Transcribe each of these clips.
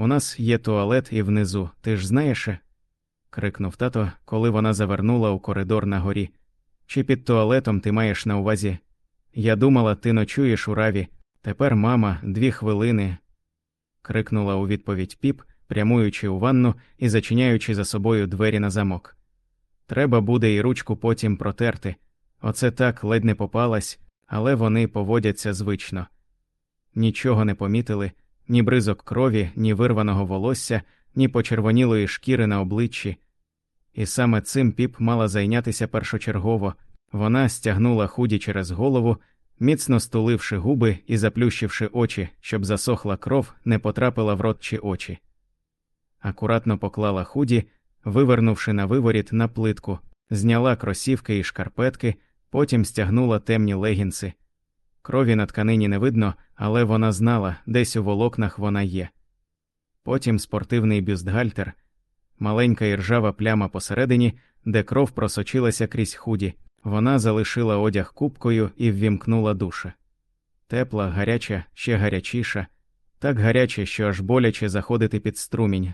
У нас є туалет і внизу, ти ж знаєш? крикнув тато, коли вона завернула у коридор на горі. Чи під туалетом ти маєш на увазі? Я думала, ти ночуєш у раві. Тепер, мама, дві хвилини. крикнула у відповідь піп, прямуючи у ванну і зачиняючи за собою двері на замок. Треба буде і ручку потім протерти. Оце так ледь не попалась, але вони поводяться звично. Нічого не помітили, ні бризок крові, ні вирваного волосся, ні почервонілої шкіри на обличчі. І саме цим піп мала зайнятися першочергово. Вона стягнула худі через голову, міцно стуливши губи і заплющивши очі, щоб засохла кров, не потрапила в рот чи очі. Акуратно поклала худі, вивернувши на виворіт на плитку, зняла кросівки і шкарпетки, потім стягнула темні легінси. Крові на тканині не видно, але вона знала, десь у волокнах вона є. Потім спортивний бюстгальтер, маленька іржава пляма посередині, де кров просочилася крізь худі. Вона залишила одяг купкою і ввімкнула душа. Тепла, гаряча, ще гарячіша, так гаряче, що аж боляче заходити під струмінь.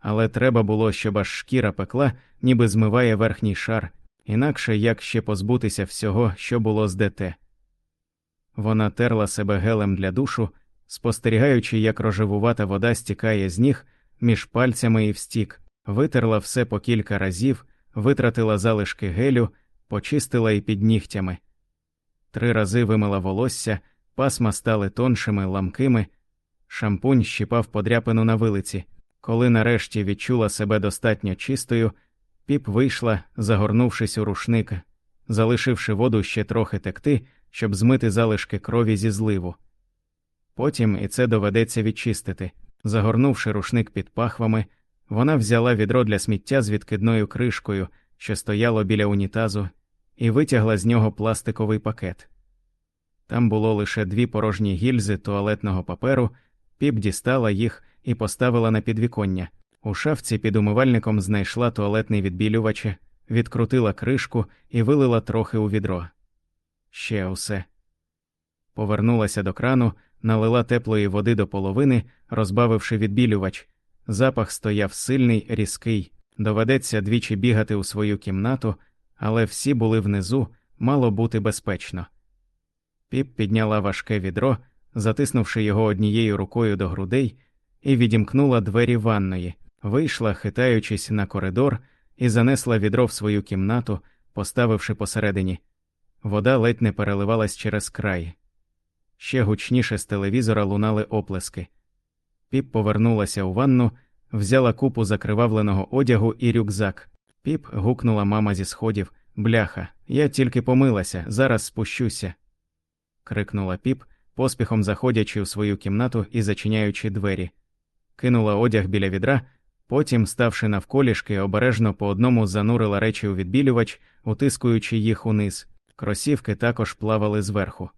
Але треба було, щоб аж шкіра пекла, ніби змиває верхній шар, інакше як ще позбутися всього, що було з ДТ. Вона терла себе гелем для душу, спостерігаючи, як рожевувата вода стікає з ніг між пальцями і встік, витерла все по кілька разів, витратила залишки гелю, почистила і під нігтями. Три рази вимила волосся, пасма стали тоншими, ламкими, шампунь щіпав подряпину на вилиці. Коли нарешті відчула себе достатньо чистою, піп вийшла, загорнувшись у рушник, залишивши воду ще трохи текти, щоб змити залишки крові зі зливу. Потім і це доведеться відчистити. Загорнувши рушник під пахвами, вона взяла відро для сміття з відкидною кришкою, що стояло біля унітазу, і витягла з нього пластиковий пакет. Там було лише дві порожні гільзи туалетного паперу, піп дістала їх і поставила на підвіконня. У шафці під умивальником знайшла туалетний відбілювач, відкрутила кришку і вилила трохи у відро. Ще усе. Повернулася до крану, налила теплої води до половини, розбавивши відбілювач. Запах стояв сильний, різкий. Доведеться двічі бігати у свою кімнату, але всі були внизу, мало бути безпечно. Піп підняла важке відро, затиснувши його однією рукою до грудей, і відімкнула двері ванної, вийшла, хитаючись на коридор, і занесла відро в свою кімнату, поставивши посередині. Вода ледь не переливалась через край. Ще гучніше з телевізора лунали оплески. Піп повернулася у ванну, взяла купу закривавленого одягу і рюкзак. Піп гукнула мама зі сходів Бляха, я тільки помилася, зараз спущуся. крикнула піп, поспіхом заходячи у свою кімнату і зачиняючи двері. Кинула одяг біля відра, потім, ставши навколішки, обережно по одному занурила речі у відбілювач, утискуючи їх униз. Кросівки також плавали зверху.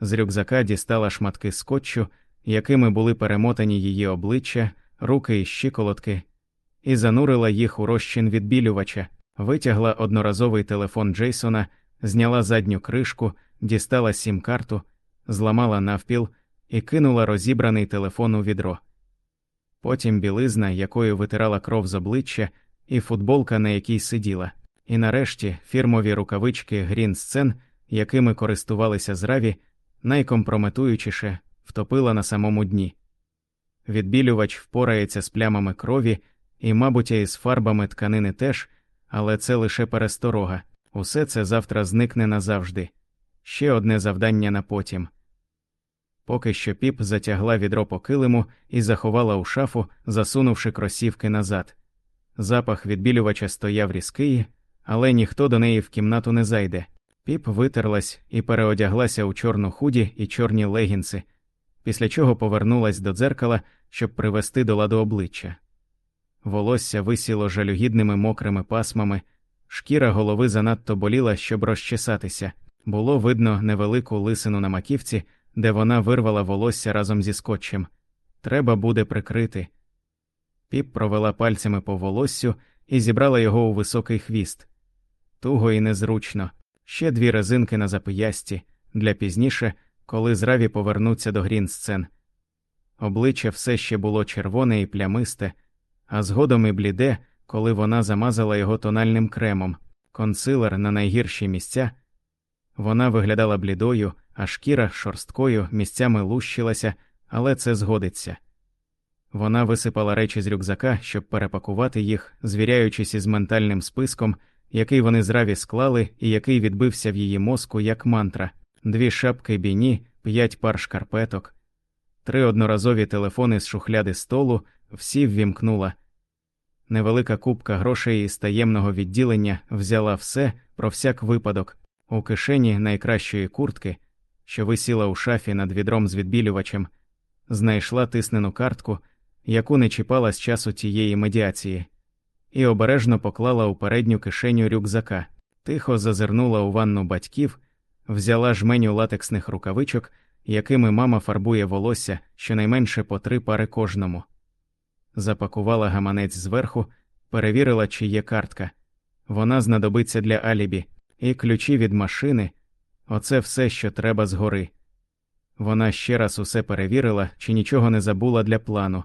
З рюкзака дістала шматки скотчу, якими були перемотані її обличчя, руки і щиколотки, і занурила їх у розчин відбілювача, витягла одноразовий телефон Джейсона, зняла задню кришку, дістала сім-карту, зламала навпіл і кинула розібраний телефон у відро. Потім білизна, якою витирала кров з обличчя, і футболка, на якій сиділа, і нарешті фірмові рукавички Грін Сцен, якими користувалися зраві, найкомпрометуючіше втопила на самому дні. Відбілювач впорається з плямами крові і, мабуть, і з фарбами тканини теж, але це лише пересторога. Усе це завтра зникне назавжди. Ще одне завдання на потім. Поки що піп затягла відро по килиму і заховала у шафу, засунувши кросівки назад. Запах відбілювача стояв різкий, але ніхто до неї в кімнату не зайде. Піп витерлась і переодяглася у чорну худі і чорні легінси, після чого повернулась до дзеркала, щоб привести до ладу обличчя. Волосся висіло жалюгідними мокрими пасмами, шкіра голови занадто боліла, щоб розчесатися. Було видно невелику лисину на маківці, де вона вирвала волосся разом зі скотчем. Треба буде прикрити. Піп провела пальцями по волоссю і зібрала його у високий хвіст. Туго і незручно, ще дві резинки на запиясті, для пізніше, коли зраві повернуться до грін сцен. Обличчя все ще було червоне і плямисте, а згодом і бліде, коли вона замазала його тональним кремом, консилер на найгірші місця. Вона виглядала блідою, а шкіра шорсткою місцями лущилася, але це згодиться. Вона висипала речі з рюкзака, щоб перепакувати їх, звіряючись із ментальним списком, який вони зраві склали і який відбився в її мозку як мантра, дві шапки біні, п'ять пар шкарпеток, три одноразові телефони з шухляди столу, всі ввімкнула. Невелика купка грошей із таємного відділення взяла все про всяк випадок, у кишені найкращої куртки, що висіла у шафі над відром з відбілювачем, знайшла тиснену картку, яку не чіпала з часу тієї медіації, і обережно поклала у передню кишеню рюкзака, тихо зазирнула у ванну батьків, взяла жменю латексних рукавичок, якими мама фарбує волосся щонайменше по три пари кожному. Запакувала гаманець зверху, перевірила, чи є картка. Вона знадобиться для алібі, і ключі від машини оце все, що треба згори. Вона ще раз усе перевірила, чи нічого не забула для плану,